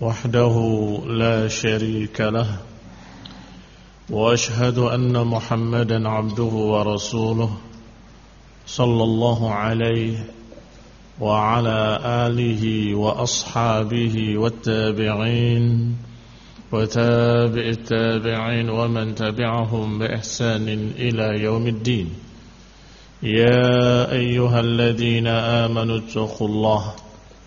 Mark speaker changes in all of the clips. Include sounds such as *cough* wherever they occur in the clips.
Speaker 1: وحده لا شريك له وأشهد أن محمدا عبده ورسوله صلى الله عليه وعلى آله وأصحابه والتابعين وتابع التابعين ومن تبعهم بإحسان إلى يوم الدين. يا أيها الذين آمنوا اتقوا الله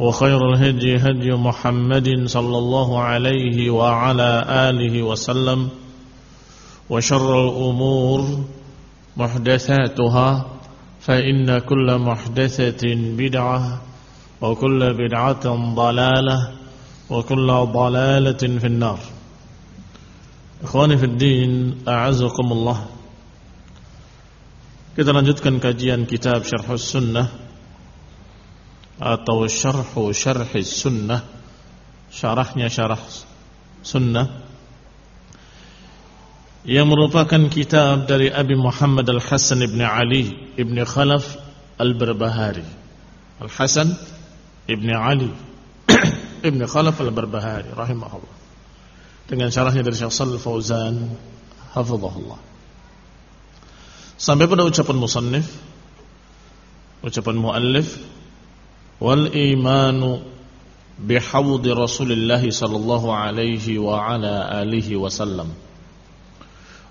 Speaker 1: وخير الهدي هدي محمد صلى الله عليه وعلى آله وسلم وشر الأمور محدثاتها فإن كل محدثة بدعة وكل بدعة ضلالة وكل ضلالة في النار. إخواني في الدين أعزكم الله. Kita lanjutkan kajian kitab Syarh Sunnah. Atau syarhu syarhi sunnah syarahnya syarah sunnah yang merupakan kitab dari Abi Muhammad Al-Hasan ibn Ali ibn Khalaf Al-Barbahari Al-Hasan ibn Ali ibn Khalaf Al-Barbahari rahimahullah dengan syarahnya dari Syekh Shalal Fauzan hafizahullah sampai pada ucapan musannif ucapan muallif wal imanu bihawdi Rasulillah sallallahu alaihi wa ala alihi wasallam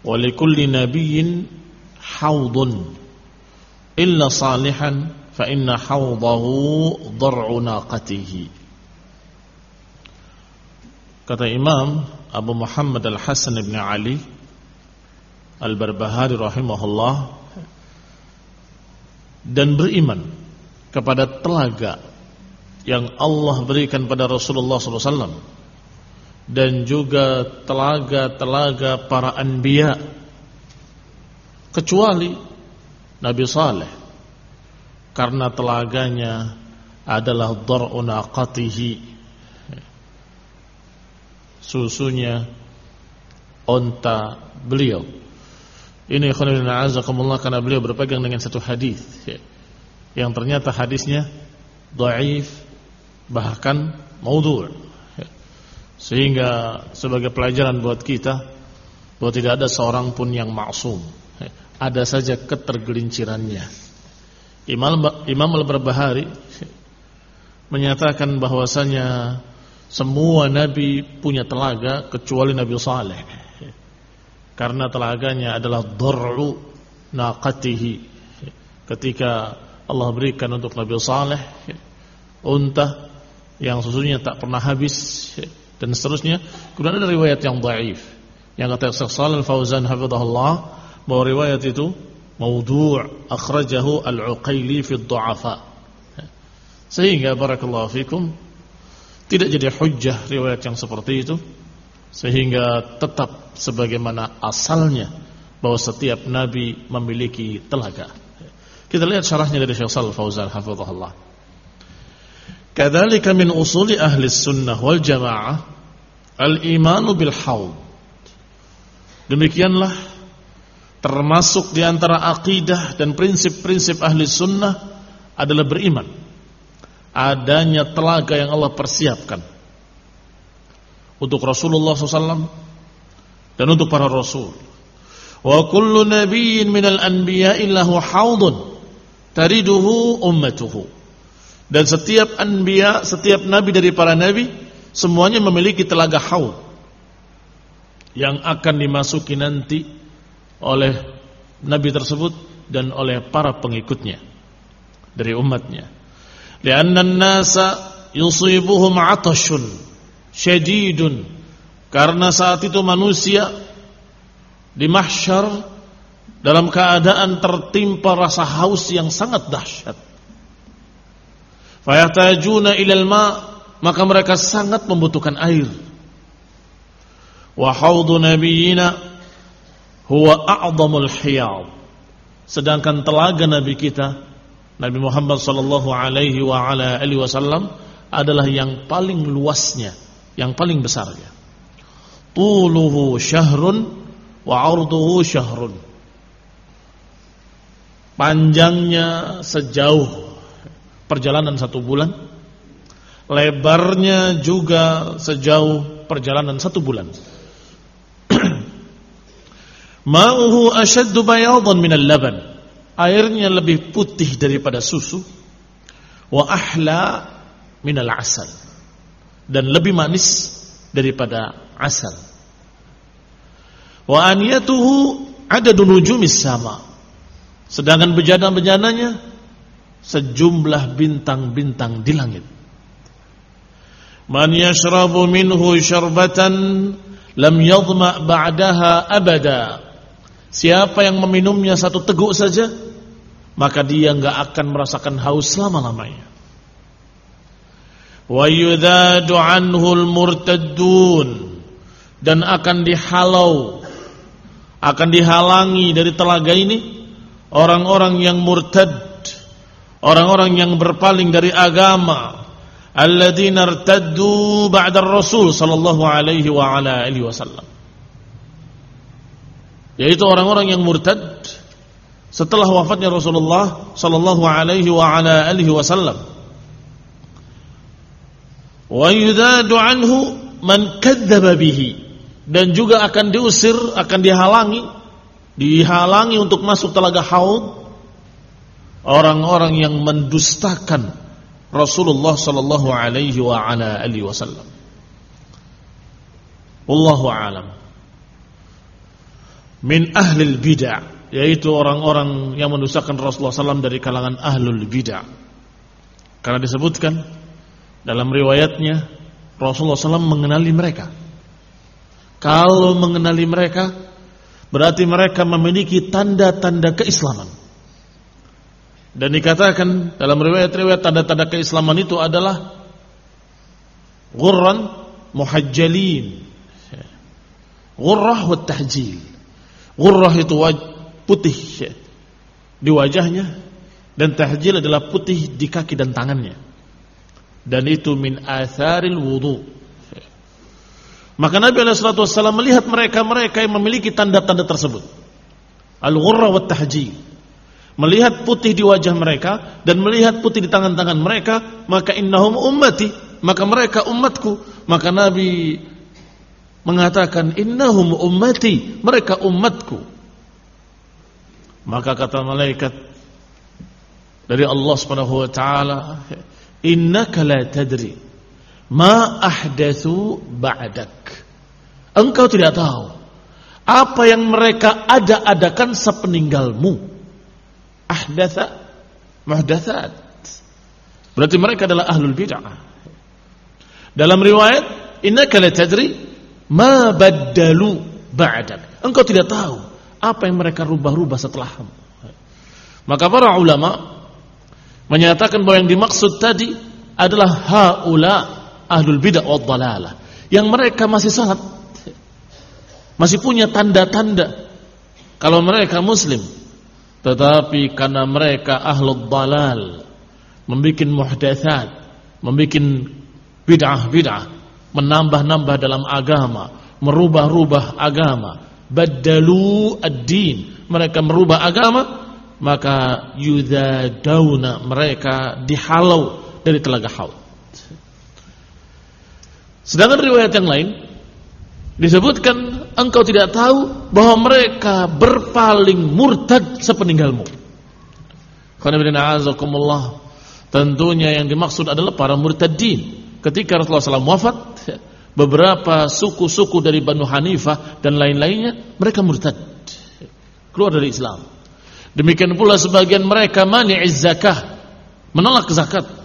Speaker 1: wa likulli nabiyyin hawdun illa salihan fa inna hawdahu dar'u naqatihi kata Imam Abu Muhammad Al-Hasan ibn Ali Al-Barbahari rahimahullah dan beriman kepada telaga yang Allah berikan pada Rasulullah SAW dan juga telaga-telaga para anbiya. Kecuali Nabi Saleh karena telaganya adalah dar'unaqatihi susunya onta beliau. Ini khonibina azakumullah karena beliau berpegang dengan satu hadis yang ternyata hadisnya dhaif bahkan maudhu' sehingga sebagai pelajaran buat kita bahwa tidak ada seorang pun yang maksum. Ada saja ketergelincirannya. Imam Imam Al-Barbahari menyatakan bahwasanya semua nabi punya telaga kecuali Nabi Saleh. Karena telaganya adalah dar'u naqatihi. Ketika Allah berikan untuk Nabi Saleh unta yang susunya tak pernah habis dan seterusnya. Kemudian ada riwayat yang dhaif yang kata Syekh Shalal Fauzan hafizahullah bahwa riwayat itu maudhu' akhrajahu al-Uqaili fi ad-du'afa. Sehingga barakallahu fikum tidak jadi hujjah riwayat yang seperti itu sehingga tetap sebagaimana asalnya bahwa setiap nabi memiliki telaga. Kita lihat syarahnya dari Syekh Shalal Fauzan hafizahullah. Kadzalika min usuli ahli sunnah wal jamaah Al-imanu bil haud. Demikianlah termasuk di antara akidah dan prinsip-prinsip ahli sunnah adalah beriman. Adanya telaga yang Allah persiapkan untuk Rasulullah SAW dan untuk para Rasul. Wa kullu nabiyyin minal anbiya illahu haudun tariduhu ummatuhu. Dan setiap anbiya, setiap nabi dari para nabi semuanya memiliki telaga haud yang akan dimasuki nanti oleh nabi tersebut dan oleh para pengikutnya dari umatnya. Lianna an-nasa yusibuhum 'atashun syadidun karena saat itu manusia di mahsyar dalam keadaan tertimpa rasa haus yang sangat dahsyat. Fayatajuna ilal ma maka mereka sangat membutuhkan air. Wa haudu nabiyina huwa a'dhamul hiyad. Sedangkan telaga nabi kita Nabi Muhammad sallallahu alaihi wa ala alihi wasallam adalah yang paling luasnya, yang paling besarnya. Tuluhu syahrun wa arduhu syahrun. Panjangnya sejauh perjalanan satu bulan, lebarnya juga sejauh perjalanan satu bulan. *clears throat* Ma'uhu ashaddu bayadan minal laban. Airnya lebih putih daripada susu. Wa ahla minal asal. Dan lebih manis daripada asal. Wa aniyatuhu adadun nujumis sama. Sedangkan bejana-bejananya sejumlah bintang-bintang di langit. Man yashrabu minhu syarbatan lam yadhma ba'daha abada. Siapa yang meminumnya satu teguk saja, maka dia enggak akan merasakan haus selama-lamanya. Wa yudhadu anhu al-murtaddun dan akan dihalau akan dihalangi dari telaga ini orang-orang yang murtad, orang-orang yang berpaling dari agama, alladzina irtaddu ba'da Rasul sallallahu alaihi wa ala alihi wasallam. Yaitu orang-orang yang murtad setelah wafatnya Rasulullah sallallahu alaihi wa ala alihi wasallam. Wa yudadu anhu man kadzdzaba bihi dan juga akan diusir, akan dihalangi, dihalangi untuk masuk telaga haud orang-orang yang mendustakan Rasulullah sallallahu alaihi wa ala alihi wasallam. Wallahu alam. Min ahlil bid'ah yaitu orang-orang yang mendustakan Rasulullah SAW dari kalangan ahlul bid'ah. Karena disebutkan dalam riwayatnya Rasulullah SAW mengenali mereka. Kalau mengenali mereka berarti mereka memiliki tanda-tanda keislaman. Dan dikatakan dalam riwayat-riwayat tanda-tanda keislaman itu adalah ghurran muhajjalin. Ghurrah wa tahjil. Ghurrah itu putih di wajahnya dan tahjil adalah putih di kaki dan tangannya. Dan itu min atharil wudu. Maka Nabi SAW melihat mereka-mereka yang memiliki tanda-tanda tersebut. Al-ghurra wa tahji. Melihat putih di wajah mereka dan melihat putih di tangan-tangan mereka, maka innahum ummati, maka mereka umatku. Maka Nabi mengatakan innahum ummati, mereka umatku. Maka kata malaikat dari Allah Subhanahu wa taala, "Innaka la tadri ma ahdatsu ba'dak." Engkau tidak tahu apa yang mereka ada-adakan sepeninggalmu. Ahdatsa muhdatsat. Berarti mereka adalah ahlul bid'ah. Dalam riwayat, innaka la tadri ma baddalu ba'dak. Engkau tidak tahu apa yang mereka rubah-rubah setelahmu. Maka para ulama menyatakan bahwa yang dimaksud tadi adalah haula ahlul bid'ah wad dalalah. Yang mereka masih salat masih punya tanda-tanda kalau mereka muslim. Tetapi karena mereka ahlul dalal membuat muhdatsat membuat bid'ah-bid'ah menambah-nambah dalam agama, merubah-rubah agama, badalu ad-din, mereka merubah agama, maka yudadauna mereka dihalau dari telaga haud. Sedangkan riwayat yang lain disebutkan engkau tidak tahu bahwa mereka berpaling murtad sepeninggalmu. Tentunya yang dimaksud adalah para murtadin. Ketika Rasulullah SAW wafat, beberapa suku-suku dari Banu Hanifah dan lain-lainnya, mereka murtad. Keluar dari Islam. Demikian pula sebagian mereka mani'iz zakah, menolak zakat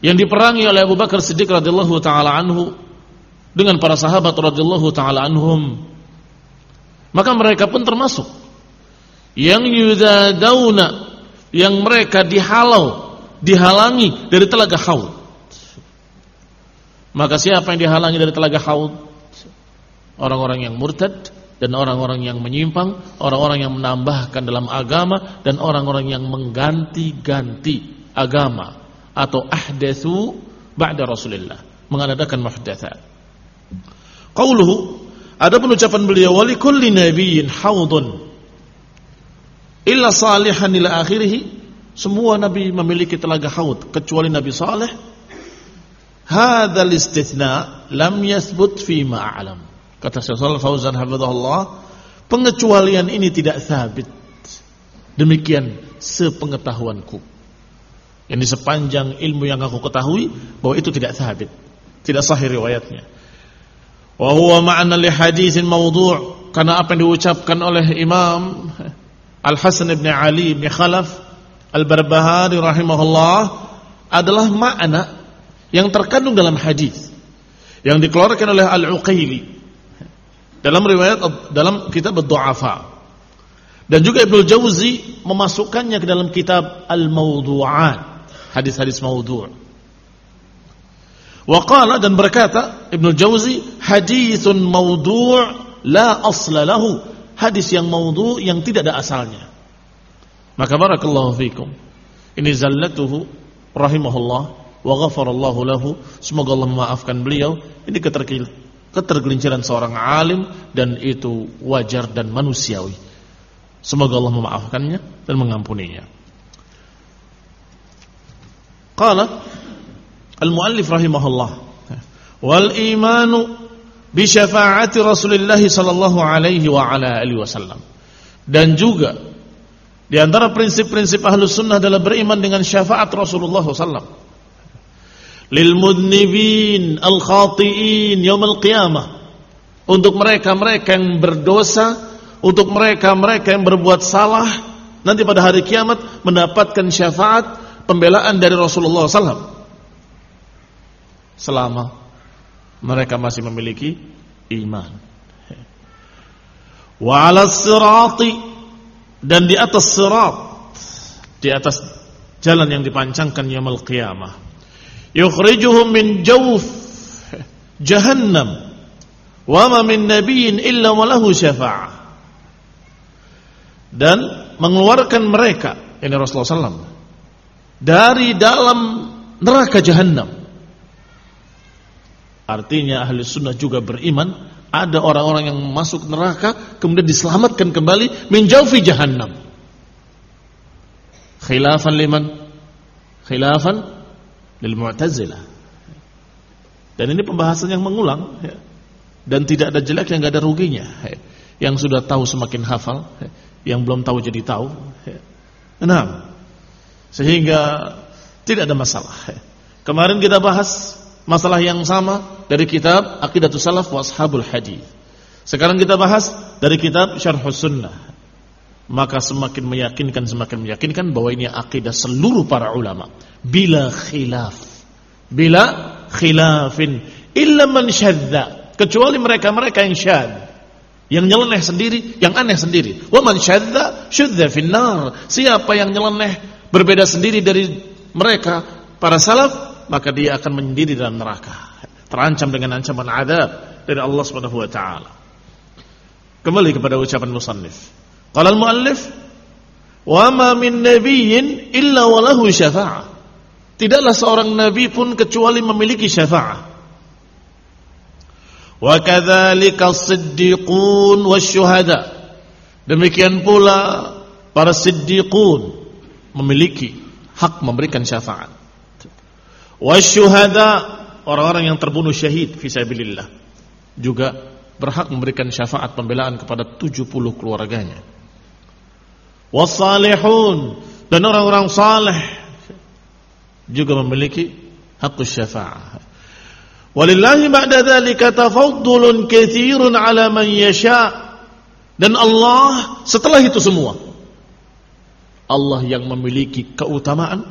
Speaker 1: yang diperangi oleh Abu Bakar Siddiq radhiyallahu taala anhu dengan para sahabat radhiyallahu taala anhum. Maka mereka pun termasuk. Yang yudadauna yang mereka dihalau dihalangi dari telaga haud. Maka siapa yang dihalangi dari telaga haud? Orang-orang yang murtad dan orang-orang yang menyimpang orang-orang yang menambahkan dalam agama dan orang-orang yang mengganti-ganti agama atau ahdatsu ba'da Rasulillah, mengadakan muhdatsat. Qauluhu ada ucapan beliau wali kulli nabiyyin haudun illa salihan ila akhirih semua nabi memiliki telaga haud kecuali Nabi Saleh. Hadzal istitsna lam yathbut fi ma a'lam. Kata Syekh Shalal Fauzan hafizahullah, pengecualian ini tidak sabit. Demikian sepengetahuanku. Ini sepanjang ilmu yang aku ketahui bahwa itu tidak sabit, tidak sahih riwayatnya. Wa huwa ma'na li haditsin mawdu' karena apa yang diucapkan oleh Imam Al Hasan bin Ali bin Khalaf Al Barbahari rahimahullah adalah makna yang terkandung dalam hadis yang dikeluarkan oleh Al Uqaili dalam riwayat dalam kitab Ad-Du'afa dan juga Ibnu Jauzi memasukkannya ke dalam kitab Al-Mawdu'at hadis-hadis maudhu'. Waqala dan berkata Ibnu Jauzi hadithun maudhu' la asla lahu. Hadis yang maudhu' yang tidak ada asalnya. Maka barakallahu fikum. Ini zallatuhu rahimahullah wa ghafarallahu lahu. Semoga Allah memaafkan beliau. Ini ketergelinciran seorang alim dan itu wajar dan manusiawi. Semoga Allah memaafkannya dan mengampuninya Qala al-muallif rahimahullah wal imanu bi syafaati sallallahu alaihi wa ala alihi wasallam. Dan juga di antara prinsip-prinsip ahlus sunnah adalah beriman dengan syafaat Rasulullah sallallahu lil mudnibin al khati'in yaumil qiyamah untuk mereka-mereka yang berdosa untuk mereka-mereka yang berbuat salah nanti pada hari kiamat mendapatkan syafaat pembelaan dari Rasulullah SAW selama mereka masih memiliki iman. Wa 'ala sirati dan di atas sirat di atas jalan yang dipancangkan yaumul qiyamah. Yukhrijuhum min jawf jahannam wa ma min nabiyyin illa wa lahu syafa'ah dan mengeluarkan mereka ini Rasulullah SAW dari dalam neraka jahanam. Artinya ahli sunnah juga beriman ada orang-orang yang masuk neraka kemudian diselamatkan kembali menjauhi jahanam. Khilafan liman? Khilafan lil Mu'tazilah. Dan ini pembahasan yang mengulang ya. dan tidak ada jelek yang nggak ada ruginya. Ya. Yang sudah tahu semakin hafal, ya. yang belum tahu jadi tahu. Nah, sehingga tidak ada masalah. Kemarin kita bahas masalah yang sama dari kitab Aqidatus Salaf wa Ashabul Hadis. Sekarang kita bahas dari kitab Syarhus Sunnah. Maka semakin meyakinkan semakin meyakinkan bahwa ini akidah seluruh para ulama bila khilaf. Bila khilafin illa man syadza kecuali mereka-mereka yang syad yang nyeleneh sendiri, yang aneh sendiri. Wa man syadza syadza finnar. Siapa yang nyeleneh berbeda sendiri dari mereka para salaf maka dia akan mendiri dalam neraka. Terancam dengan ancaman adab dari Allah Subhanahu wa taala. Kembali kepada ucapan musannif. Qala al-muallif wa ma min nabiyyin illa walahu syafa'ah tidaklah seorang nabi pun kecuali memiliki syafa'ah Wa kadzalika as-siddiqun wasyuhada. Demikian pula para siddiqun memiliki hak memberikan syafaat. Wasyuhada orang-orang yang terbunuh syahid fisabilillah juga berhak memberikan syafaat pembelaan kepada 70 keluarganya. Wassalihun dan orang-orang saleh juga memiliki hak syafaat. Walillahi ba'da dzalika tafaddulun katsirun 'ala man yasha. Dan Allah setelah itu semua Allah yang memiliki keutamaan,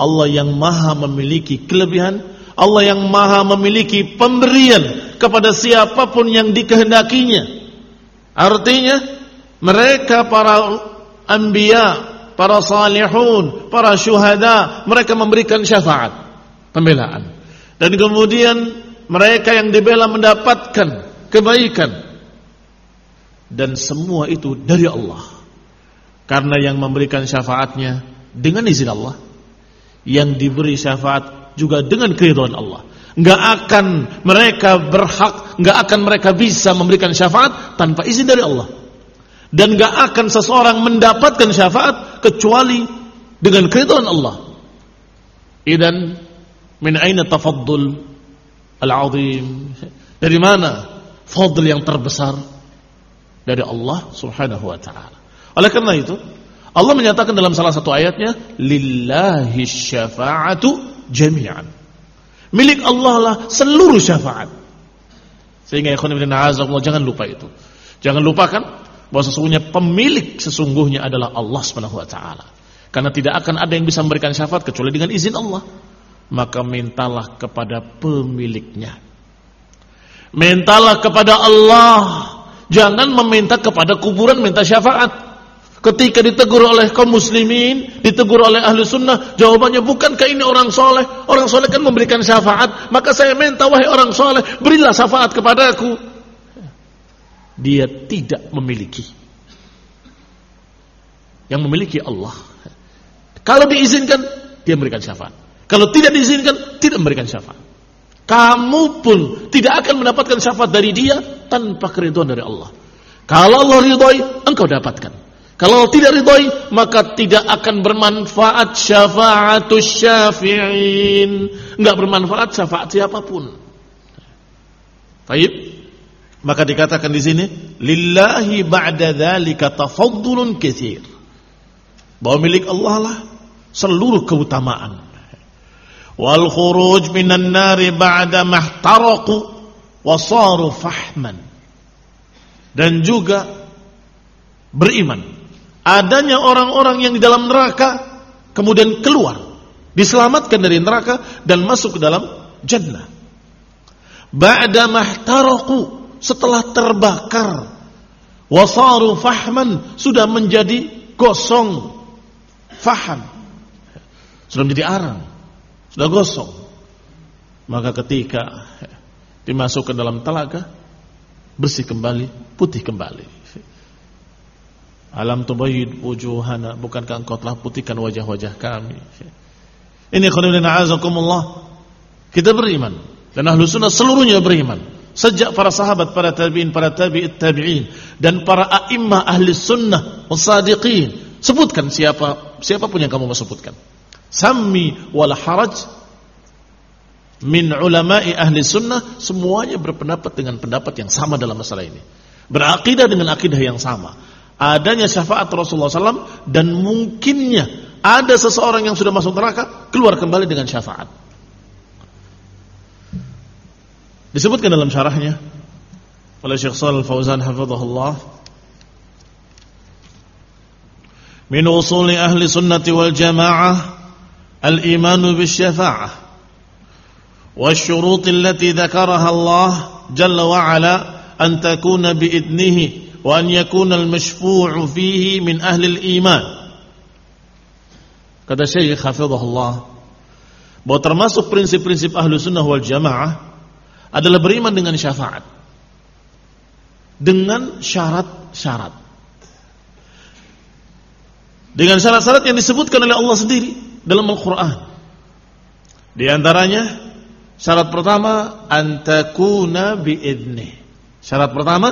Speaker 1: Allah yang maha memiliki kelebihan, Allah yang maha memiliki pemberian kepada siapa pun yang dikehendakinya. Artinya mereka para anbiya, para salihun, para syuhada, mereka memberikan syafaat, pembelaan. Dan kemudian mereka yang dibela mendapatkan kebaikan. Dan semua itu dari Allah. Karena yang memberikan syafaatnya dengan izin Allah. Yang diberi syafaat juga dengan keridhaan Allah. Enggak akan mereka berhak, enggak akan mereka bisa memberikan syafaat tanpa izin dari Allah. Dan enggak akan seseorang mendapatkan syafaat kecuali dengan keridhaan Allah. Idan min aina tafaddul al-azim? Dari mana fadl yang terbesar? Dari Allah Subhanahu wa taala. Oleh karena itu, Allah menyatakan dalam salah satu ayatnya, "Lillahi syafa'atu jami'an." Milik Allah lah seluruh syafaat. Sehingga ikhwan ibn jangan lupa itu. Jangan lupakan bahwa sesungguhnya pemilik sesungguhnya adalah Allah Subhanahu wa taala. Karena tidak akan ada yang bisa memberikan syafaat kecuali dengan izin Allah. Maka mintalah kepada pemiliknya. Mintalah kepada Allah. Jangan meminta kepada kuburan minta syafaat. Ketika ditegur oleh kaum muslimin, ditegur oleh ahli sunnah, jawabannya bukankah ini orang soleh? Orang soleh kan memberikan syafaat. Maka saya minta wahai orang soleh, berilah syafaat kepadaku. Dia tidak memiliki. Yang memiliki Allah. Kalau diizinkan, dia memberikan syafaat. Kalau tidak diizinkan, tidak memberikan syafaat. Kamu pun tidak akan mendapatkan syafaat dari dia tanpa keriduan dari Allah. Kalau Allah ridhoi, engkau dapatkan. Kalau tidak ridhoi, maka tidak akan bermanfaat syafaatus syafi'in. Enggak bermanfaat syafaat siapa pun. Baik. Maka dikatakan di sini, lillahi ba'da dzalika tafaddulun katsir. Bahwa milik Allah lah seluruh keutamaan. Wal khuruj minan nari ba'da mahtaraqu wa fahman. Dan juga beriman adanya orang-orang yang di dalam neraka kemudian keluar, diselamatkan dari neraka dan masuk ke dalam jannah. Ba'da mahtaraku setelah terbakar. Wasaru fahman sudah menjadi gosong faham. Sudah menjadi arang sudah gosong. Maka ketika dimasukkan dalam telaga bersih kembali putih kembali Alam tubayyid wujuhana Bukankah engkau telah putihkan wajah-wajah kami? Ini khonibina azakumullah Kita beriman. Dan ahlu sunnah seluruhnya beriman. Sejak para sahabat, para tabi'in, para tabi'it tabi'in Dan para a'immah ahli sunnah Wasadiqin Sebutkan siapa Siapa pun yang kamu mau sebutkan. Sammi wal haraj Min ulama'i ahli sunnah Semuanya berpendapat dengan pendapat yang sama dalam masalah ini. Berakidah dengan akidah yang sama adanya syafaat Rasulullah SAW dan mungkinnya ada seseorang yang sudah masuk neraka keluar kembali dengan syafaat. Disebutkan dalam syarahnya oleh Syekh Shalal Fauzan hafizahullah min usuli ahli sunnati wal jamaah al-imanu bisyafa'ah والشروط التي ذكرها الله جل وعلا أن تكون بإذنه wa an yakuna al-mashfu'u fihi min ahli al-iman. Kata Syekh hafizahullah bahwa termasuk prinsip-prinsip ahlu sunnah wal jamaah adalah beriman dengan syafaat dengan syarat-syarat dengan syarat-syarat yang disebutkan oleh Allah sendiri dalam Al-Quran di antaranya Syarat pertama antakuna biidnih. Syarat pertama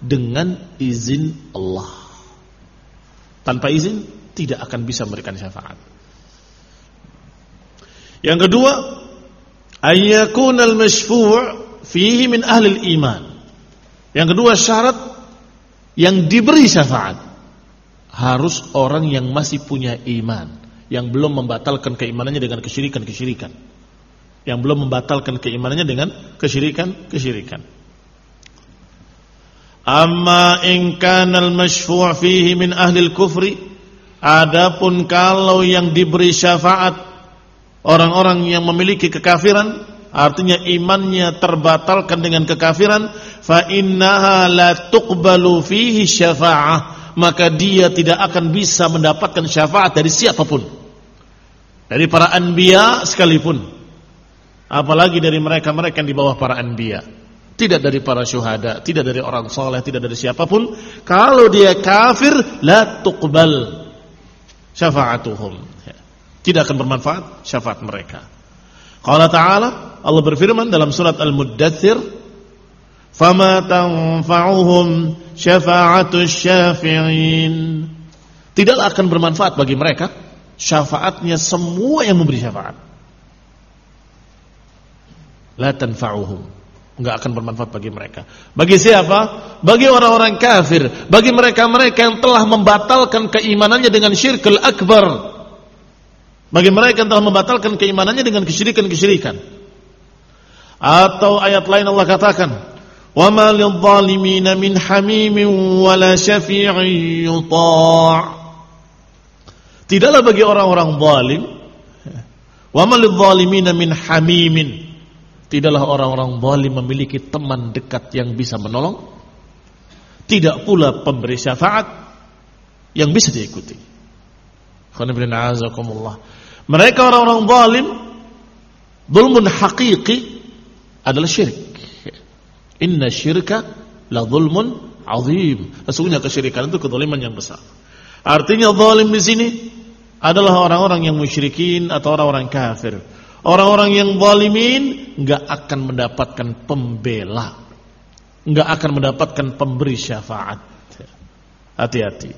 Speaker 1: dengan izin Allah. Tanpa izin tidak akan bisa memberikan syafaat. Yang kedua, ayyakuna al-mashfu' fihi min ahli iman. Yang kedua syarat yang diberi syafaat harus orang yang masih punya iman, yang belum membatalkan keimanannya dengan kesyirikan-kesyirikan. Yang belum membatalkan keimanannya dengan kesyirikan-kesyirikan. Amma in kana al-mashfu' fihi min ahli al-kufri adapun kalau yang diberi syafaat orang-orang yang memiliki kekafiran artinya imannya terbatalkan dengan kekafiran fa innaha la tuqbalu fihi syafa'ah maka dia tidak akan bisa mendapatkan syafaat dari siapa pun. Dari para anbiya sekalipun. Apalagi dari mereka-mereka yang di bawah para anbiya tidak dari para syuhada tidak dari orang soleh tidak dari siapa pun. Kalau dia kafir la tuqbal syafa'atuhum. Tidak akan bermanfaat syafaat mereka. Qala ta'ala Allah berfirman dalam surat Al-Muddathir fama tanfa'uhum syafa'atus syafi'in. Tidaklah akan bermanfaat bagi mereka syafaatnya semua yang memberi syafaat. La tanfa'uhum nggak akan bermanfaat bagi mereka. Bagi siapa? Bagi orang-orang kafir, bagi mereka-mereka yang telah membatalkan keimanannya dengan syirkul akbar. Bagi mereka yang telah membatalkan keimanannya dengan kesyirikan-kesyirikan. Atau ayat lain Allah katakan, وَمَا ma مِنْ حَمِيمٍ min hamimin يُطَاعٍ. Tidaklah bagi orang-orang zalim, "Wa ma lidh-dhalimin min hamimin" Tidaklah orang-orang zalim memiliki teman dekat yang bisa menolong Tidak pula pemberi syafaat yang bisa diikuti Mereka orang-orang zalim Zulmun hakiki adalah syirik Inna syirka la zulmun azim. Sesungguhnya kesyirikan itu kezaliman yang besar. Artinya zalim di sini adalah orang-orang yang musyrikin atau orang-orang kafir. Orang-orang yang zalimin enggak akan mendapatkan pembela. Enggak akan mendapatkan pemberi syafaat. Hati-hati.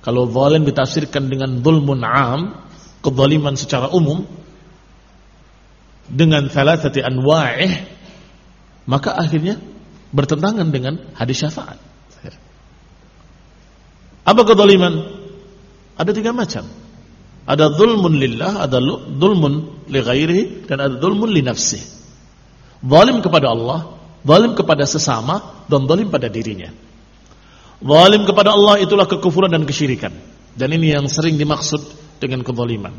Speaker 1: Kalau zalim ditafsirkan dengan zulmun am, kezaliman secara umum dengan thalathati anwa'ih, maka akhirnya bertentangan dengan hadis syafaat. Apa kedoliman? Ada tiga macam. Ada zulmun lillah, ada zulmun li ghairihi, dan ada zulmun li nafsih. Zalim kepada Allah, zalim kepada sesama, dan zalim pada dirinya. Zalim kepada Allah itulah kekufuran dan kesyirikan. Dan ini yang sering dimaksud dengan kezaliman.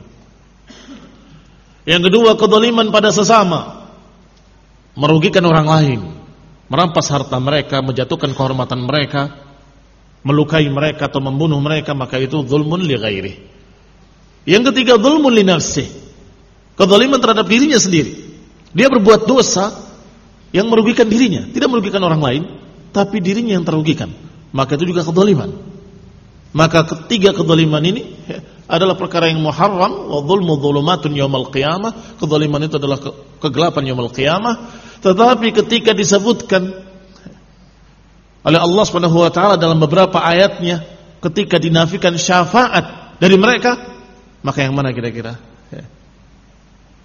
Speaker 1: Yang kedua, kezaliman pada sesama. Merugikan orang lain merampas harta mereka, menjatuhkan kehormatan mereka, melukai mereka atau membunuh mereka, maka itu zulmun li ghairi. Yang ketiga zulmun li nafsih. Kezaliman terhadap dirinya sendiri. Dia berbuat dosa yang merugikan dirinya, tidak merugikan orang lain, tapi dirinya yang terugikan. Maka itu juga kezaliman. Maka ketiga kezaliman ini adalah perkara yang muharram wa zulmu dzulumatun yaumil qiyamah. Kezaliman itu adalah kegelapan yaumil qiyamah tetapi ketika disebutkan oleh Allah Subhanahu wa taala dalam beberapa ayatnya ketika dinafikan syafaat dari mereka, maka yang mana kira-kira?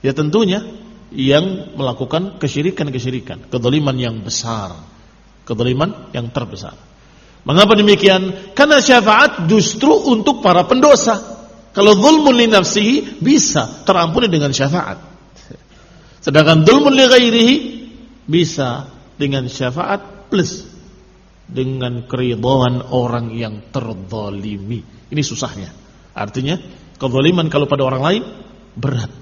Speaker 1: Ya tentunya yang melakukan kesyirikan-kesyirikan, kedoliman yang besar, kedoliman yang terbesar. Mengapa demikian? Karena syafaat justru untuk para pendosa. Kalau zulmun li nafsihi bisa terampuni dengan syafaat. Sedangkan zulmun li ghairihi bisa dengan syafaat plus dengan keridhaan orang yang terzalimi. Ini susahnya. Artinya kezaliman kalau pada orang lain berat.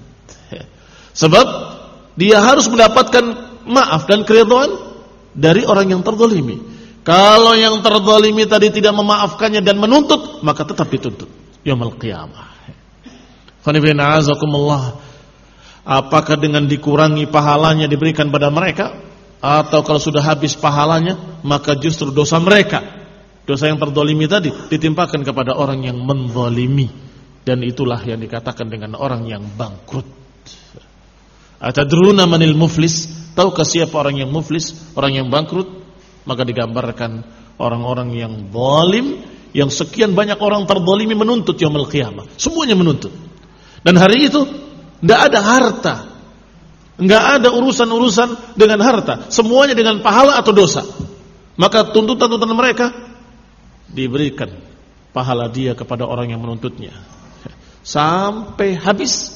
Speaker 1: *laughs* Sebab dia harus mendapatkan maaf dan keridhaan dari orang yang terzalimi. Kalau yang terzalimi tadi tidak memaafkannya dan menuntut, maka tetap dituntut. Yaumul qiyamah. Apakah dengan dikurangi pahalanya diberikan pada mereka atau kalau sudah habis pahalanya maka justru dosa mereka? Dosa yang terdolimi tadi ditimpakan kepada orang yang mendolimi dan itulah yang dikatakan dengan orang yang bangkrut Atadruna manil muflis? Tahukah siapa orang yang muflis, orang yang bangkrut? Maka digambarkan orang-orang yang zalim yang sekian banyak orang terzalimi menuntut yaumul qiyamah. Semuanya menuntut. Dan hari itu tidak ada harta. Enggak ada urusan-urusan dengan harta. Semuanya dengan pahala atau dosa. Maka tuntutan-tuntutan mereka diberikan pahala dia kepada orang yang menuntutnya. Sampai habis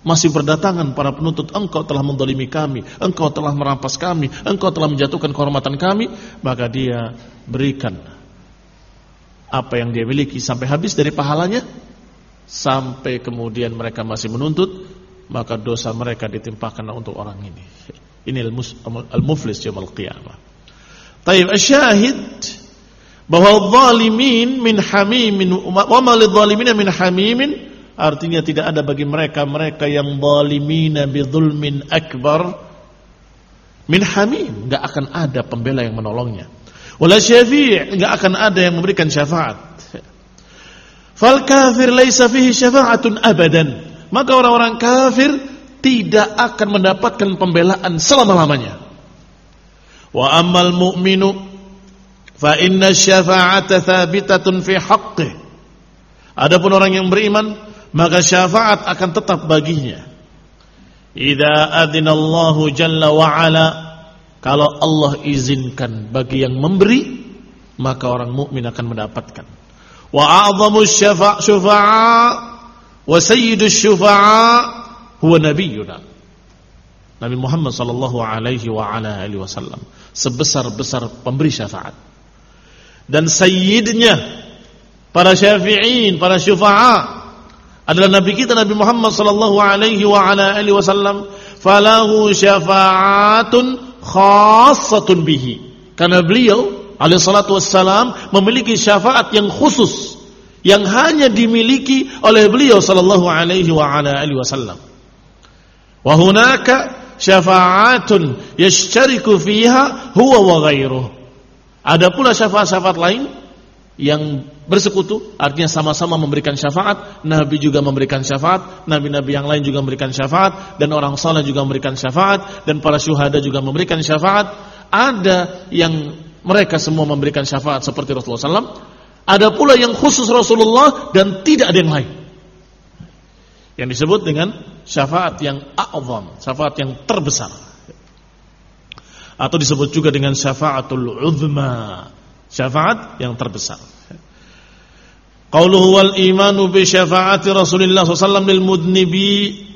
Speaker 1: masih berdatangan para penuntut engkau telah mendolimi kami engkau telah merampas kami engkau telah menjatuhkan kehormatan kami. Maka dia berikan apa yang dia miliki sampai habis dari pahalanya. Sampai kemudian mereka masih menuntut maka dosa mereka ditimpakan untuk orang ini. Ini al-muflis yaumul qiyamah. Taib asyahid bahwa zalimin min hamimin wa ma lidh min hamimin Artinya tidak ada bagi mereka mereka yang zalimina bidzulmin akbar min hamim, enggak akan ada pembela yang menolongnya. Wala syafi' enggak akan ada yang memberikan syafaat. Fal kafir laisa fihi syafa'atun abadan. Maka orang-orang kafir tidak akan mendapatkan pembelaan selama-lamanya. Wa ammal mu'minu fa inna syafa'ata thabitatun fi haqqih. Adapun orang yang beriman maka syafaat akan tetap baginya. Idza adzinallahu jalla wa ala kalau Allah izinkan bagi yang memberi maka orang mukmin akan mendapatkan. Wa a'zamu syufa'a wa sayyidu syufa'a huwa nabiyuna. Nabi Muhammad sallallahu alaihi wa ala alihi wasallam sebesar-besar pemberi syafaat. Dan sayyidnya para syafi'in, para syufa'a adalah nabi kita Nabi Muhammad sallallahu alaihi wa ala alihi wasallam falahu syafa'atun khassatun bihi. Karena beliau alaihi salatu wassalam memiliki syafaat yang khusus yang hanya dimiliki oleh beliau sallallahu alaihi wa ala alihi wasallam. Wa hunaka syafa'atun yashtariku fiha huwa wa ghairuh. Ada pula syafaat-syafaat lain yang bersekutu artinya sama-sama memberikan syafaat nabi juga memberikan syafaat nabi-nabi yang lain juga memberikan syafaat dan orang saleh juga memberikan syafaat dan para syuhada juga memberikan syafaat. Ada yang mereka semua memberikan syafaat seperti Rasulullah SAW ada pula yang khusus Rasulullah dan tidak ada yang lain. Yang disebut dengan syafaat yang a'zam syafaat yang terbesar. Atau disebut juga dengan syafaatul uzma Syafaat yang terbesar. Qauluhu wal imanu bi syafaati Rasulullah SAW lil mudnibi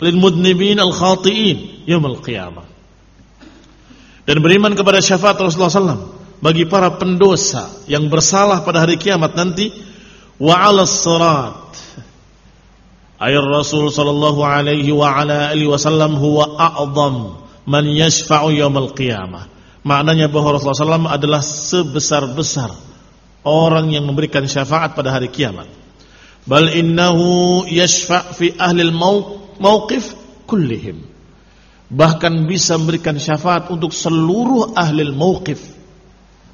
Speaker 1: lil mudnibin al khati'in yaumil qiyamah. Dan beriman kepada syafaat Rasulullah SAW bagi para pendosa yang bersalah pada hari kiamat nanti wa 'ala sirat. Ayat Rasul sallallahu alaihi wa ala alihi wasallam huwa a'zam man yashfa'u yaumil qiyamah. Maknanya bahwa Rasulullah SAW adalah sebesar-besar orang yang memberikan syafaat pada hari kiamat. Bal innahu yashfa' fi ahli mauqif kullihim. Bahkan bisa memberikan syafaat untuk seluruh ahli mauqif.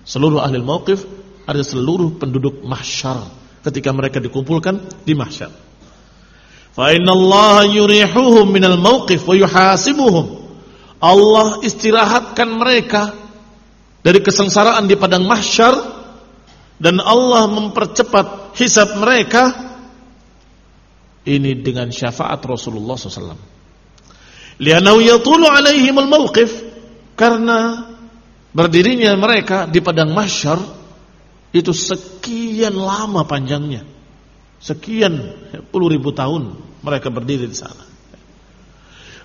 Speaker 1: Seluruh ahli mauqif ada seluruh penduduk mahsyar ketika mereka dikumpulkan di mahsyar. Fa inna Allah yurihuhum minal mauqif wa yuhasibuhum. Allah istirahatkan mereka dari kesengsaraan di padang mahsyar dan Allah mempercepat hisab mereka ini dengan syafaat Rasulullah SAW. Lianau yatulu alaihim al-mawqif karena berdirinya mereka di padang mahsyar itu sekian lama panjangnya. Sekian puluh ribu tahun mereka berdiri di sana.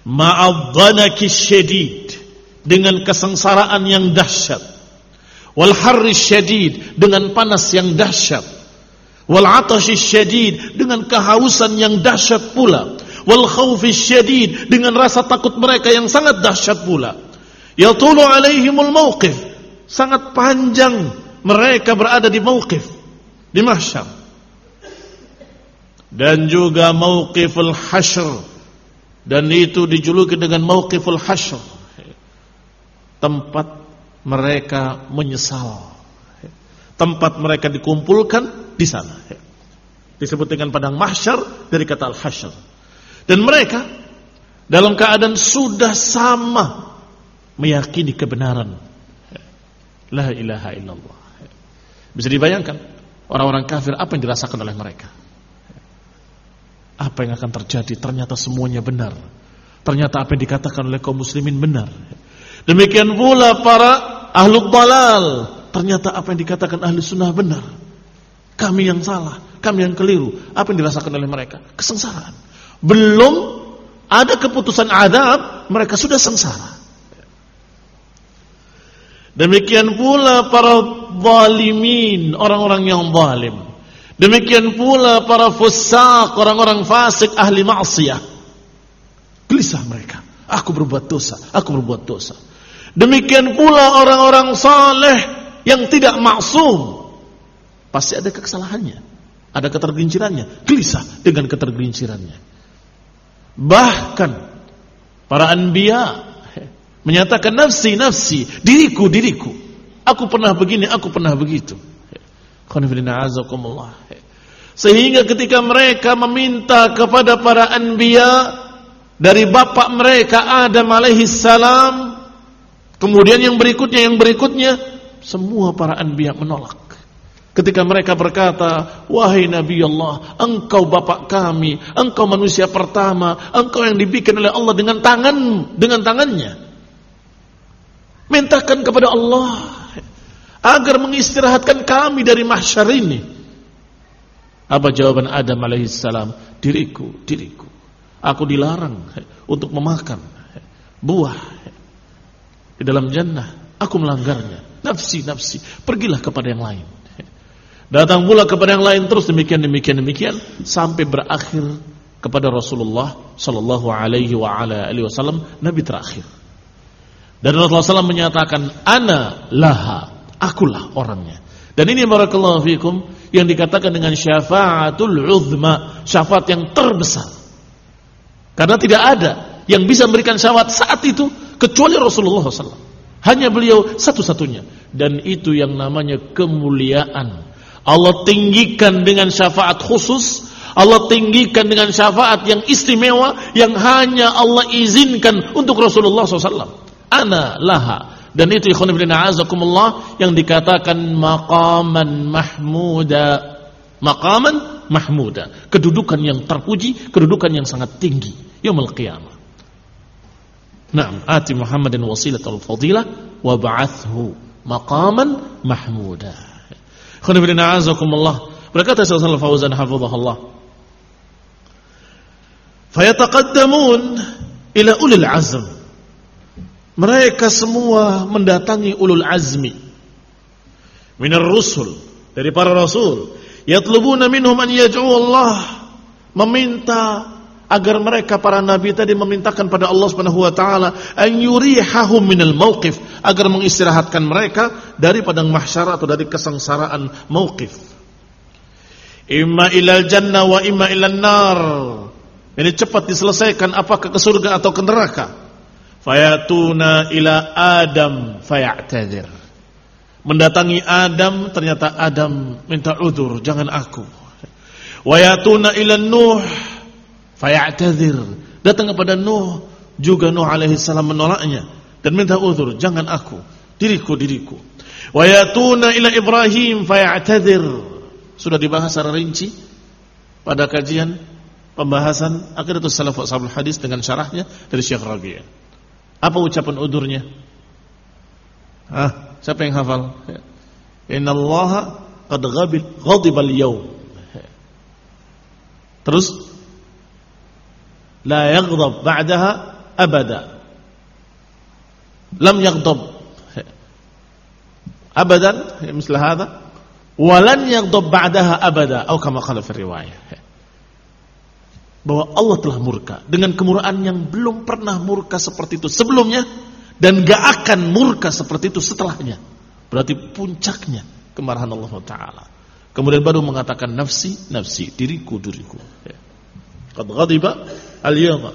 Speaker 1: Ma'adhanaki syedid dengan kesengsaraan yang dahsyat. Wal harri syadid dengan panas yang dahsyat. Wal atashi syadid dengan kehausan yang dahsyat pula. Wal khaufi syadid dengan rasa takut mereka yang sangat dahsyat pula. Yatulu alaihimul mauqif sangat panjang mereka berada di mauqif di mahsyar. Dan juga mauqiful hasyr dan itu dijuluki dengan mauqiful hasyr tempat mereka menyesal. Tempat mereka dikumpulkan di sana. Disebut dengan padang mahsyar dari kata al-hasyr. Dan mereka dalam keadaan sudah sama meyakini kebenaran. La ilaha illallah. Bisa dibayangkan orang-orang kafir apa yang dirasakan oleh mereka? Apa yang akan terjadi? Ternyata semuanya benar. Ternyata apa yang dikatakan oleh kaum muslimin benar. Demikian pula para ahlu balal. Ternyata apa yang dikatakan ahli sunnah benar. Kami yang salah, kami yang keliru. Apa yang dirasakan oleh mereka? Kesengsaraan. Belum ada keputusan adab, mereka sudah sengsara. Demikian pula para zalimin, orang-orang yang zalim. Demikian pula para fusaq, orang-orang fasik, ahli maksiat. Gelisah mereka. Aku berbuat dosa, aku berbuat dosa. Demikian pula orang-orang saleh yang tidak maksum. Pasti ada kesalahannya. Ada ketergelincirannya. Gelisah dengan ketergelincirannya. Bahkan para anbiya menyatakan nafsi nafsi diriku diriku aku pernah begini aku pernah begitu sehingga ketika mereka meminta kepada para anbiya dari bapak mereka Adam alaihi salam kemudian yang berikutnya yang berikutnya semua para anbiya menolak Ketika mereka berkata, Wahai Nabi Allah, engkau bapak kami, engkau manusia pertama, engkau yang dibikin oleh Allah dengan tangan, dengan tangannya. Mintakan kepada Allah agar mengistirahatkan kami dari mahsyar ini. Apa jawaban Adam alaihissalam? Diriku, diriku. Aku dilarang untuk memakan buah di dalam jannah. Aku melanggarnya. Nafsi, nafsi. Pergilah kepada yang lain. Datang pula kepada yang lain terus demikian, demikian, demikian. Sampai berakhir kepada Rasulullah Sallallahu Alaihi Wasallam, Nabi terakhir. Dan Rasulullah SAW menyatakan, Ana laha, akulah orangnya. Dan ini barakallahu fikum yang dikatakan dengan syafaatul uzma, syafaat yang terbesar. Karena tidak ada yang bisa memberikan syafaat saat itu kecuali Rasulullah SAW. Hanya beliau satu-satunya. Dan itu yang namanya kemuliaan. Allah tinggikan dengan syafaat khusus. Allah tinggikan dengan syafaat yang istimewa yang hanya Allah izinkan untuk Rasulullah SAW ana laha dan itu ikhwan ibn a'azakumullah yang dikatakan maqaman mahmuda maqaman mahmuda kedudukan yang terpuji kedudukan yang sangat tinggi yaumul qiyamah نعم آت محمد وصيلة الفضيلة وابعثه مقاما محمودا. خلنا بلنا عزكم الله. بركاته صلى الله عليه فوزا حفظه الله. فيتقدمون إلى أولي العزم. mereka semua mendatangi ulul azmi. minar rusul dari para الرسول يطلبون منهم أن yaj'u الله meminta agar mereka para nabi tadi memintakan pada Allah Subhanahu wa taala an yurihahum minal mauqif agar mengistirahatkan mereka dari padang mahsyar atau dari kesengsaraan mauqif imma ilal jannah wa imma ilal nar ini cepat diselesaikan apakah ke surga atau ke neraka Fayatuna ila Adam fayatadzir. Mendatangi Adam ternyata Adam minta udur, jangan aku. Wayatuna ila Nuh fayatadzir. Datang kepada Nuh, juga Nuh alaihi salam menolaknya dan minta udur, jangan aku, diriku diriku. Wayatuna ila Ibrahim fayatadzir. Sudah dibahas secara rinci pada kajian pembahasan akidatus salaf ashabul hadis dengan syarahnya dari Syekh Rabi'ah. Apa ucapan udurnya? Ah, siapa yang hafal? Inna Allah qad ghadiba al-yawm. Terus la yaghdab ba'daha abada. Lam yaghdab abadan misal hadha walan yaghdab ba'daha abada atau kama qala fi riwayah bahwa Allah telah murka dengan kemurahan yang belum pernah murka seperti itu sebelumnya dan gak akan murka seperti itu setelahnya. Berarti puncaknya kemarahan Allah Taala. Kemudian baru mengatakan nafsi, nafsi, diriku, diriku. Qad al-yawma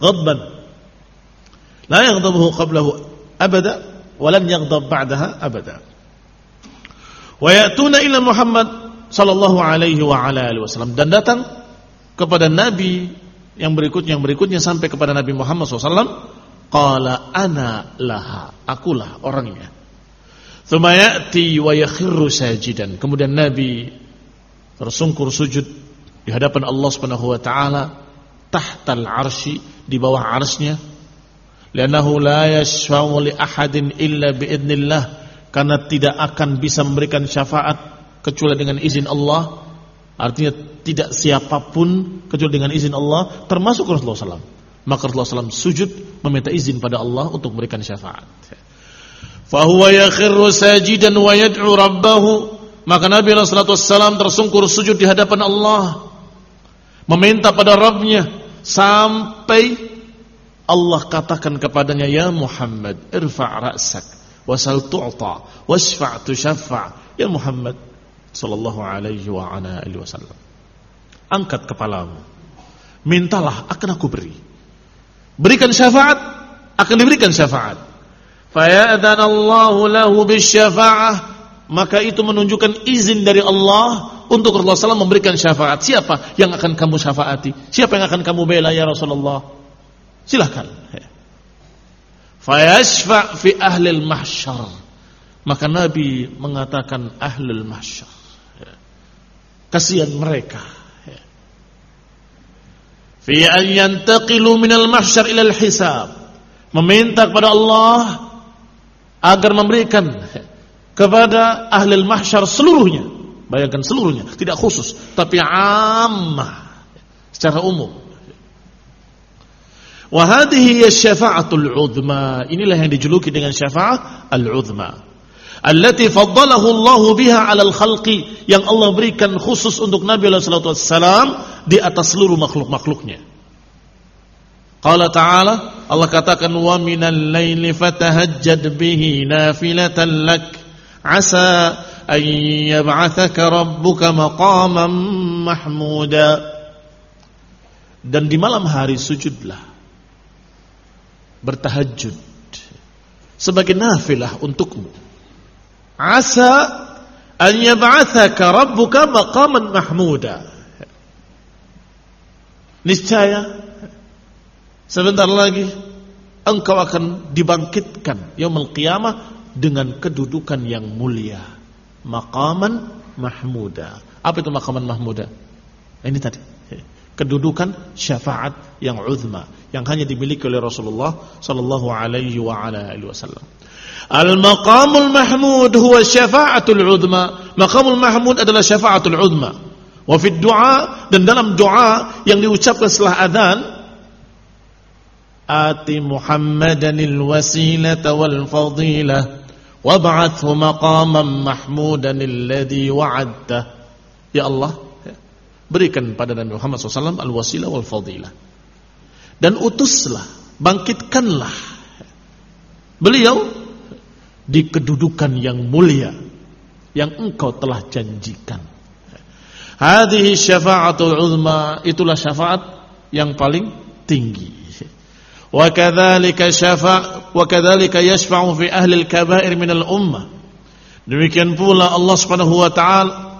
Speaker 1: ghadban la yaghdabuhu qablahu abada wa lan yaghdab ba'daha abada. Wa ya'tuna ila Muhammad sallallahu alaihi alihi wasallam dan datang kepada Nabi yang berikutnya yang berikutnya sampai kepada Nabi Muhammad SAW qala ana laha. Akulah orangnya. Thumma ya'ti sajidan. Kemudian Nabi tersungkur sujud di hadapan Allah Subhanahu wa taala tahtal arsy di bawah arsy-Nya lianahu la yashfa'u li ahadin illa biidznillah karena tidak akan bisa memberikan syafaat kecuali dengan izin Allah artinya tidak siapa pun kecuali dengan izin Allah termasuk Rasulullah SAW maka Rasulullah SAW sujud meminta izin pada Allah untuk memberikan syafaat. Fahuwa yakhirru sajidan wa yad'u rabbahu. Maka Nabi SAW tersungkur sujud di hadapan Allah. Meminta pada Rabbnya. Sampai Allah katakan kepadanya, Ya Muhammad, irfa' ra'sak. Wasal tu'ta. Wasfa' tushaffa' Ya Muhammad. Sallallahu alaihi wa ala alihi wasallam. Angkat kepalamu. Mintalah akan aku beri berikan syafaat akan diberikan syafaat fayadhanallahu lahu bisyafa'ah maka itu menunjukkan izin dari Allah untuk Rasulullah SAW memberikan syafaat. Siapa yang akan kamu syafaati? Siapa yang akan kamu bela ya Rasulullah? Silahkan fayashfa' fi ahli mahsyar. Maka Nabi mengatakan ahli mahsyar. Kasihan mereka. Fi an yantaqilu minal mahsyar ilal hisab. Meminta kepada Allah agar memberikan kepada ahli mahsyar seluruhnya bayangkan seluruhnya tidak khusus tapi ammah secara umum. Wa hadhihi syafa'atul uzma. Inilah yang dijuluki dengan syafaat al-uzma. Allati faddalahu Allah biha 'alal khalqi yang Allah berikan khusus untuk Nabi sallallahu alaihi wasallam di atas seluruh makhluk-makhluknya. Qala ta'ala Allah katakan wa minal laili fatahajjad bihi nafilatan lak. Asa an yab'athaka rabbuka maqaman mahmuda dan di malam hari sujudlah. Bertahajud. Sebagai nafilah untukmu. Asa an yab'athaka rabbuka maqaman mahmuda. Niscaya sebentar lagi engkau akan dibangkitkan yaumul qiyamah dengan kedudukan yang mulia maqaman mahmuda. Apa itu maqaman mahmuda? Ini tadi. Kedudukan syafaat yang uzma yang hanya dimiliki oleh Rasulullah sallallahu alaihi wa ala alihi wasallam. Al-maqamul mahmud huwa syafa'atul uzma. Maqamul mahmud adalah syafa'atul uzma. Wa fi du'a dan dalam doa yang diucapkan setelah adzan Ati Muhammadanil wasilata wal fadilah wab'athhu maqaman mahmudan alladhi wa'adta. Ya Allah, berikan pada Nabi Muhammad SAW al-wasilah wal fadilah. Dan utuslah, bangkitkanlah beliau di kedudukan yang mulia yang engkau telah janjikan. Hadhihi syafa'atul uzma itulah syafaat yang paling tinggi. Syafa' wa kadzalika yashfa'u fi ahli al-kaba'ir min al-ummah. Demikian pula Allah Subhanahu wa taala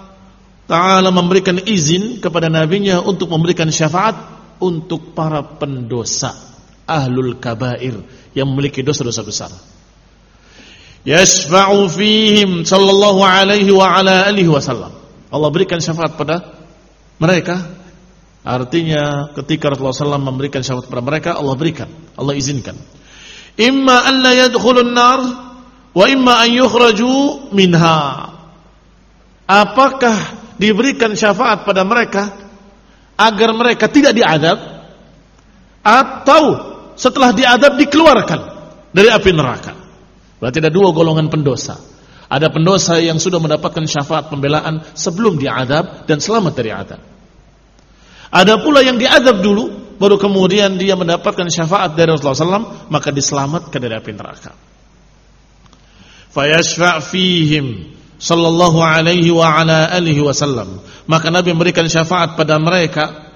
Speaker 1: taala memberikan izin kepada nabinya untuk memberikan syafaat untuk para pendosa ahlul kabair yang memiliki dosa-dosa besar. Yashfa'u fihim sallallahu alaihi wa ala alihi wasallam Allah berikan syafaat pada mereka. Artinya ketika Rasulullah SAW memberikan syafaat pada mereka, Allah berikan, Allah izinkan. Imma an la yadkhulun nar wa imma an yukhraju minha. Apakah diberikan syafaat pada mereka agar mereka tidak diadab atau setelah diadab dikeluarkan dari api neraka? Berarti ada dua golongan pendosa. Ada pendosa yang sudah mendapatkan syafaat pembelaan sebelum diadab dan selamat dari adab. Ada pula yang diadab dulu, baru kemudian dia mendapatkan syafaat dari Rasulullah SAW, maka diselamatkan dari api neraka. Fayashfa' fihim sallallahu alaihi wa ala alihi wasallam. Maka Nabi memberikan syafaat pada mereka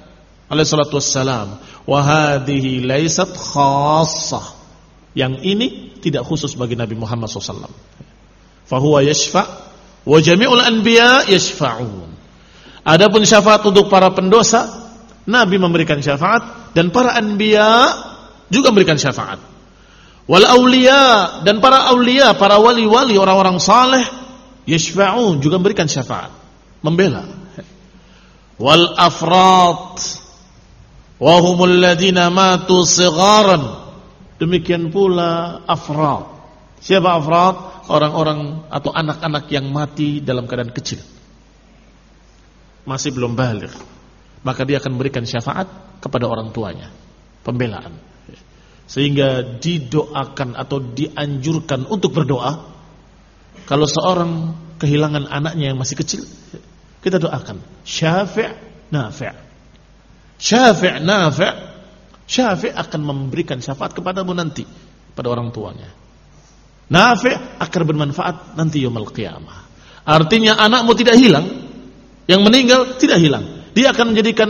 Speaker 1: alaihi salatu wassalam. Wa hadhihi laysat khassah. Yang ini tidak khusus bagi Nabi Muhammad SAW fahuwa yashfa' wa jami'ul anbiya yashfa'un. Adapun syafaat untuk para pendosa, Nabi memberikan syafaat dan para anbiya juga memberikan syafaat. Wal aulia dan para aulia, para wali-wali orang-orang saleh yashfa'un juga memberikan syafaat, membela. Wal afrat wa humul ladina matu sigharan. Demikian pula afrat. Siapa afrat? Orang-orang atau anak-anak yang mati dalam keadaan kecil. Masih belum balik. Maka dia akan memberikan syafaat kepada orang tuanya. Pembelaan. Sehingga didoakan atau dianjurkan untuk berdoa kalau seorang kehilangan anaknya yang masih kecil kita doakan syafi' nafi' syafi' nafi' syafi' akan memberikan syafaat kepadamu nanti pada orang tuanya. Nafi' akan bermanfaat nanti yaumul qiyamah. Artinya anakmu tidak hilang yang meninggal tidak hilang dia akan menjadikan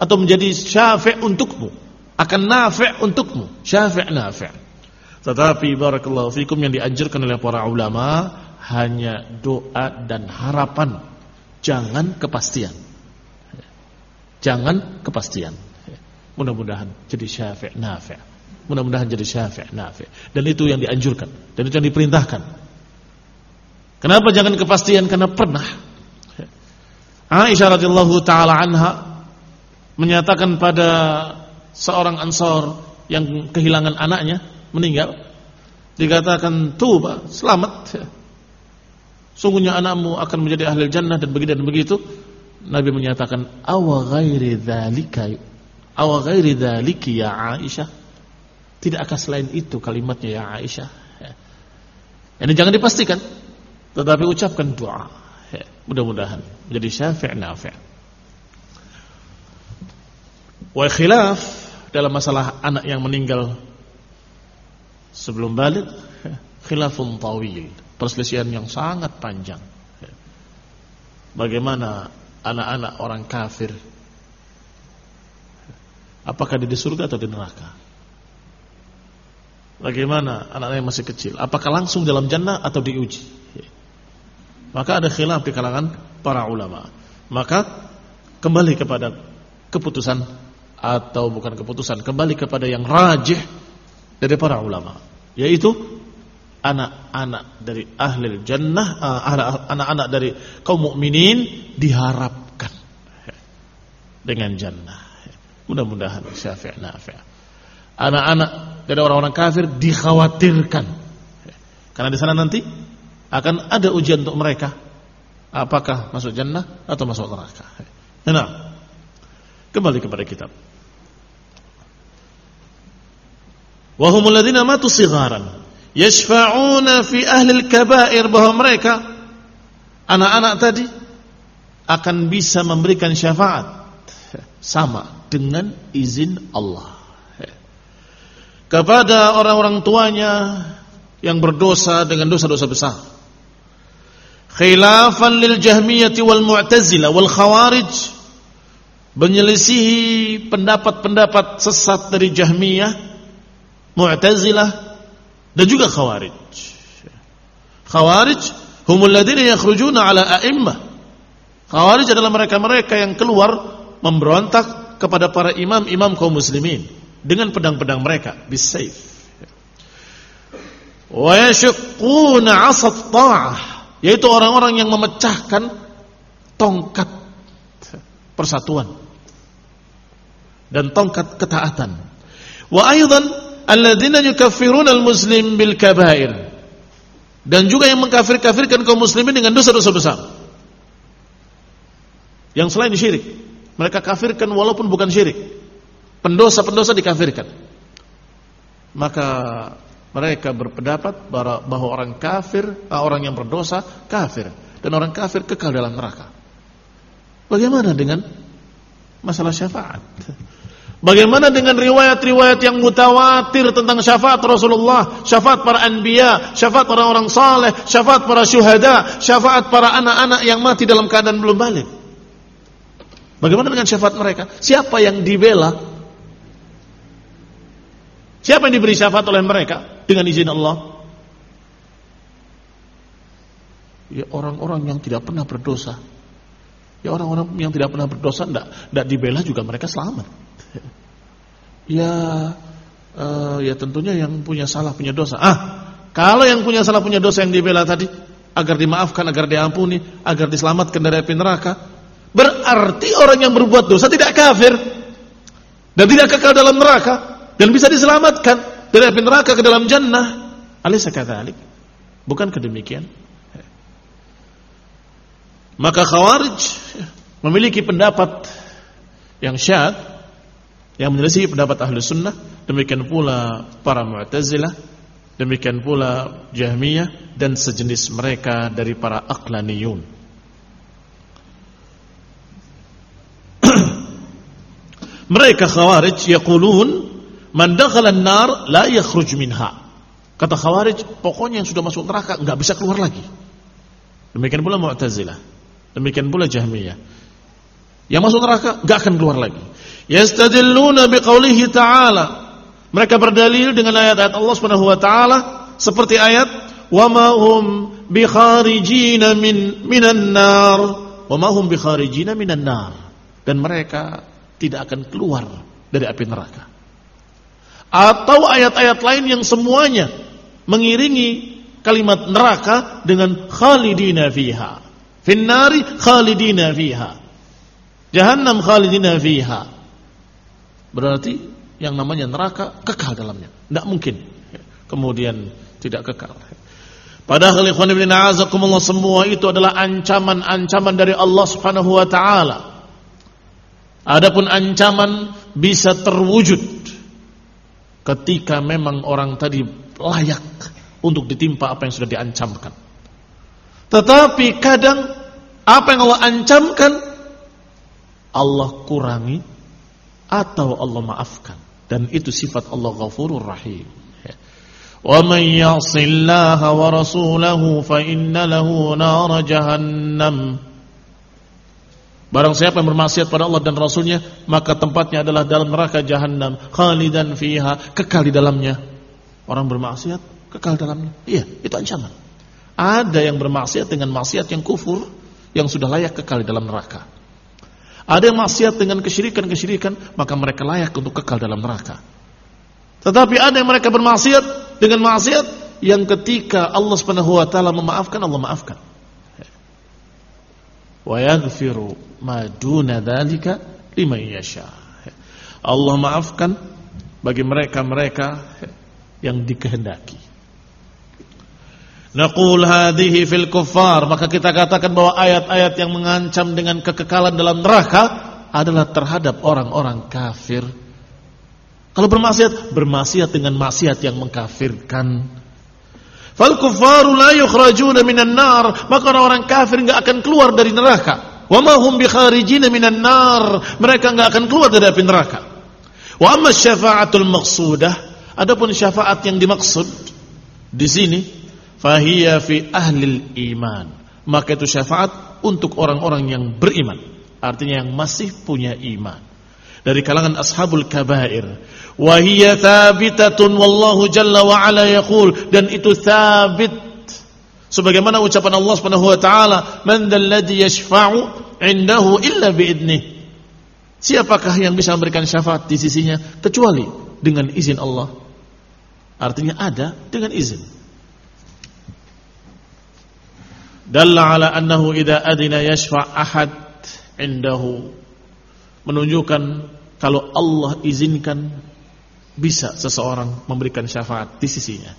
Speaker 1: atau menjadi syafi' untukmu akan nafi' untukmu, syafi' nafi'. Tetapi barakallahu fikum yang dianjurkan oleh para ulama hanya doa dan harapan, jangan kepastian. Jangan kepastian. Mudah-mudahan jadi syafi' nafi'. Mudah-mudahan jadi syafi' nafi'. Dan itu yang dianjurkan dan itu yang diperintahkan. Kenapa jangan kepastian? Karena pernah Aisyah radhiyallahu taala anha menyatakan pada seorang ansor yang kehilangan anaknya meninggal. Dikatakan tuba selamat. Sungguhnya anakmu akan menjadi ahli jannah dan begitu dan begitu. Nabi menyatakan awa ghairi dzalika awa ghairi dzaliki ya Aisyah? Tidak akan selain itu kalimatnya ya Aisyah. Ini jangan dipastikan tetapi ucapkan doa. Mudah-mudahan menjadi syafi' nafi' wa khilaf dalam masalah anak yang meninggal sebelum balik khilafun tawil perselisihan yang sangat panjang. Bagaimana anak-anak orang kafir apakah di surga atau di neraka? Bagaimana anak-anak yang masih kecil apakah langsung dalam jannah atau diuji? Maka ada khilaf di kalangan para ulama. Maka kembali kepada keputusan atau bukan keputusan kembali kepada yang rajih dari para ulama yaitu anak-anak dari ahli jannah anak-anak dari kaum mukminin diharapkan dengan jannah. Mudah-mudahan syafi' nafi' anak-anak dari orang-orang kafir dikhawatirkan. Karena di sana nanti akan ada ujian untuk mereka apakah masuk jannah atau masuk neraka? Nah kembali kepada kitab. Wahumul ladzina matu sigharan yashfa'una fi ahli al-kaba'ir bahwa mereka anak-anak tadi akan bisa memberikan syafaat sama dengan izin Allah. Kepada orang-orang tuanya yang berdosa dengan dosa-dosa besar khilafan lil jahmiyati wal mu'tazilah wal khawarij menyelisihi pendapat-pendapat sesat dari jahmiyah Mu'tazilah dan juga Khawarij. Khawarij humul ladzina yakhrujuna ala a'immah. Khawarij adalah mereka-mereka yang keluar memberontak kepada para imam-imam kaum muslimin dengan pedang-pedang mereka bisayf. Wa yashuqquna 'asat ta'ah, yaitu orang-orang yang memecahkan tongkat persatuan dan tongkat ketaatan. Wa aidan alladzina yukaffiruna al-muslim bil kabair. Dan juga yang mengkafir-kafirkan kaum muslimin dengan dosa-dosa besar. Yang selain syirik. Mereka kafirkan walaupun bukan syirik. Pendosa-pendosa dikafirkan. Maka mereka berpendapat bahwa orang kafir, eh, orang yang berdosa kafir dan orang kafir kekal dalam neraka. Bagaimana dengan masalah syafaat? Bagaimana dengan riwayat-riwayat yang mutawatir tentang syafaat Rasulullah, syafaat para anbiya, syafaat orang-orang saleh, syafaat para syuhada, syafaat para anak-anak yang mati dalam keadaan belum balik? Bagaimana dengan syafaat mereka? Siapa yang dibela? Siapa yang diberi syafaat oleh mereka dengan izin Allah? Ya orang-orang yang tidak pernah berdosa. Ya orang-orang yang tidak pernah berdosa tidak dibela juga mereka selamat. *laughs* Ya uh, ya tentunya yang punya salah punya dosa. Ah, kalau yang punya salah punya dosa yang dibela tadi agar dimaafkan, agar diampuni, agar diselamatkan dari api neraka, berarti orang yang berbuat dosa tidak kafir dan tidak kekal dalam neraka dan bisa diselamatkan dari api neraka ke dalam jannah. Alisa kadzalik? Bukan kedemikian? Maka Khawarij memiliki pendapat yang syad yang menyelisih pendapat ahli sunnah demikian pula para mu'tazilah demikian pula jahmiyah dan sejenis mereka dari para aqlaniyun *clears throat* mereka khawarij yaqulun man an-nar la yakhruj minha. Kata khawarij pokoknya yang sudah masuk neraka enggak bisa keluar lagi. Demikian pula mu'tazilah. Demikian pula jahmiyah. Yang masuk neraka enggak akan keluar lagi. Yastadilluna biqaulihi ta'ala. Mereka berdalil dengan ayat-ayat Allah Subhanahu wa taala seperti ayat wa ma hum bikharijina min minan nar. Wa ma hum bikharijina minan nar. Dan mereka tidak akan keluar dari api neraka. Atau ayat-ayat lain yang semuanya mengiringi kalimat neraka dengan khalidina fiha. Finnari khalidina fiha. Jahannam khalidina fiha. Berarti yang namanya neraka kekal dalamnya. Tidak mungkin. Kemudian tidak kekal. Padahal ikhwan ibn a'azakumullah semua itu adalah ancaman-ancaman dari Allah Subhanahu wa taala. Adapun ancaman bisa terwujud ketika memang orang tadi layak untuk ditimpa apa yang sudah diancamkan. Tetapi kadang apa yang Allah ancamkan Allah kurangi atau Allah maafkan dan itu sifat Allah Ghafurur Rahim. Wa man ya'sillaha wa rasulahu fa inna lahu nar jahannam. Barang siapa yang bermaksiat pada Allah dan Rasulnya Maka tempatnya adalah dalam neraka jahannam Khalidan fiha Kekal di dalamnya Orang bermaksiat kekal dalamnya Iya itu ancaman Ada yang bermaksiat dengan maksiat yang kufur Yang sudah layak kekal di dalam neraka ada yang maksiat dengan kesyirikan-kesyirikan, maka mereka layak untuk kekal dalam neraka. Tetapi ada yang mereka bermaksiat dengan maksiat yang ketika Allah Subhanahu wa taala memaafkan, Allah maafkan. Wa yaghfiru ma duna dzalika liman yasha. Allah maafkan bagi mereka-mereka yang dikehendaki. Naqul hadhihi fil kuffar maka kita katakan bahwa ayat-ayat yang mengancam dengan kekekalan dalam neraka adalah terhadap orang-orang kafir. Kalau bermaksiat, bermaksiat dengan maksiat yang mengkafirkan. Fal kuffaru la yukhrajuna minan nar, maka orang-orang kafir enggak akan keluar dari neraka. Wa ma hum bikharijina minan nar, mereka enggak akan keluar dari api neraka. Wa amma syafa'atul maqsudah, adapun syafaat yang dimaksud di sini fahiya fi ahlil iman. Maka itu syafaat untuk orang-orang yang beriman. Artinya yang masih punya iman. Dari kalangan ashabul kabair wa hiya thabitatun wallahu jalla wa ala yaqul. Dan itu thabit. Sebagaimana ucapan Allah Subhanahu wa taala man dzalladzi yashfa'u indahu illa biidnih. Siapakah yang bisa memberikan syafaat di sisinya kecuali dengan izin Allah? Artinya ada dengan izin. Dalla ala annahu idza adina yashfa' ahad indahu. Menunjukkan kalau Allah izinkan bisa seseorang memberikan syafaat di sisinya.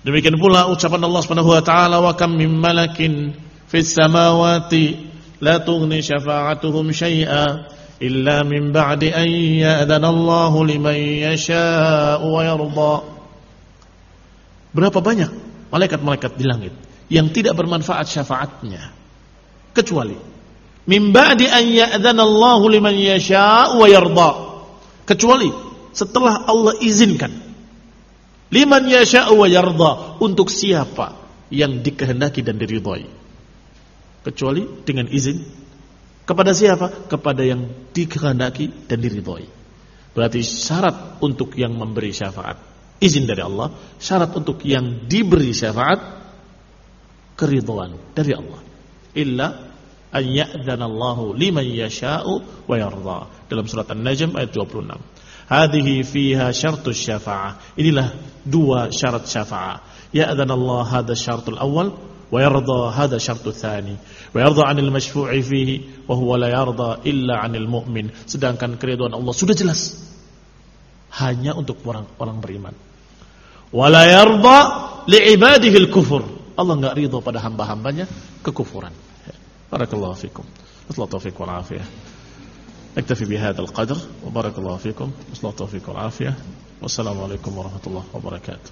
Speaker 1: Demikian pula ucapan Allah Subhanahu wa taala wa kam min malakin fis samawati la tughni syafa'atuhum syai'a illa min ba'di an ya'dana Allah liman yasha'u wa yarda. Berapa banyak malaikat-malaikat di langit yang tidak bermanfaat syafaatnya? Kecuali min ba'di an ya'dzana Allahu liman yasha' wa yarda. Kecuali setelah Allah izinkan liman yasha' wa yarda untuk siapa yang dikehendaki dan diridhai kecuali dengan izin kepada siapa kepada yang dikehendaki dan diridhai berarti syarat untuk yang memberi syafaat izin dari Allah syarat untuk yang diberi syafaat keridhaan dari Allah. Illa an ya'dzana Allahu liman yasha'u wa yarda. Dalam surat An-Najm ayat 26. Hadhihi fiha syartus syafa'ah. Inilah dua syarat syafa'ah. Ya'dhan Allah hadha syaratul awal wa yarda hadha syaratul thani. Wa yarda 'anil masyfu'i fihi wa huwa la yarda illa 'anil mu'min. Sedangkan keriduan Allah sudah jelas. Hanya untuk orang-orang beriman. Wa la yarda li'ibadihi al-kufur. Allah enggak ridha pada hamba-hambanya kekufuran. Barakallahu fikum. Wassalamu taufiq wal afiyah. نكتفي بهذا القدر. وبارك الله فيكم. وصلى التوفيق والعافية. والسلام عليكم ورحمة الله وبركاته.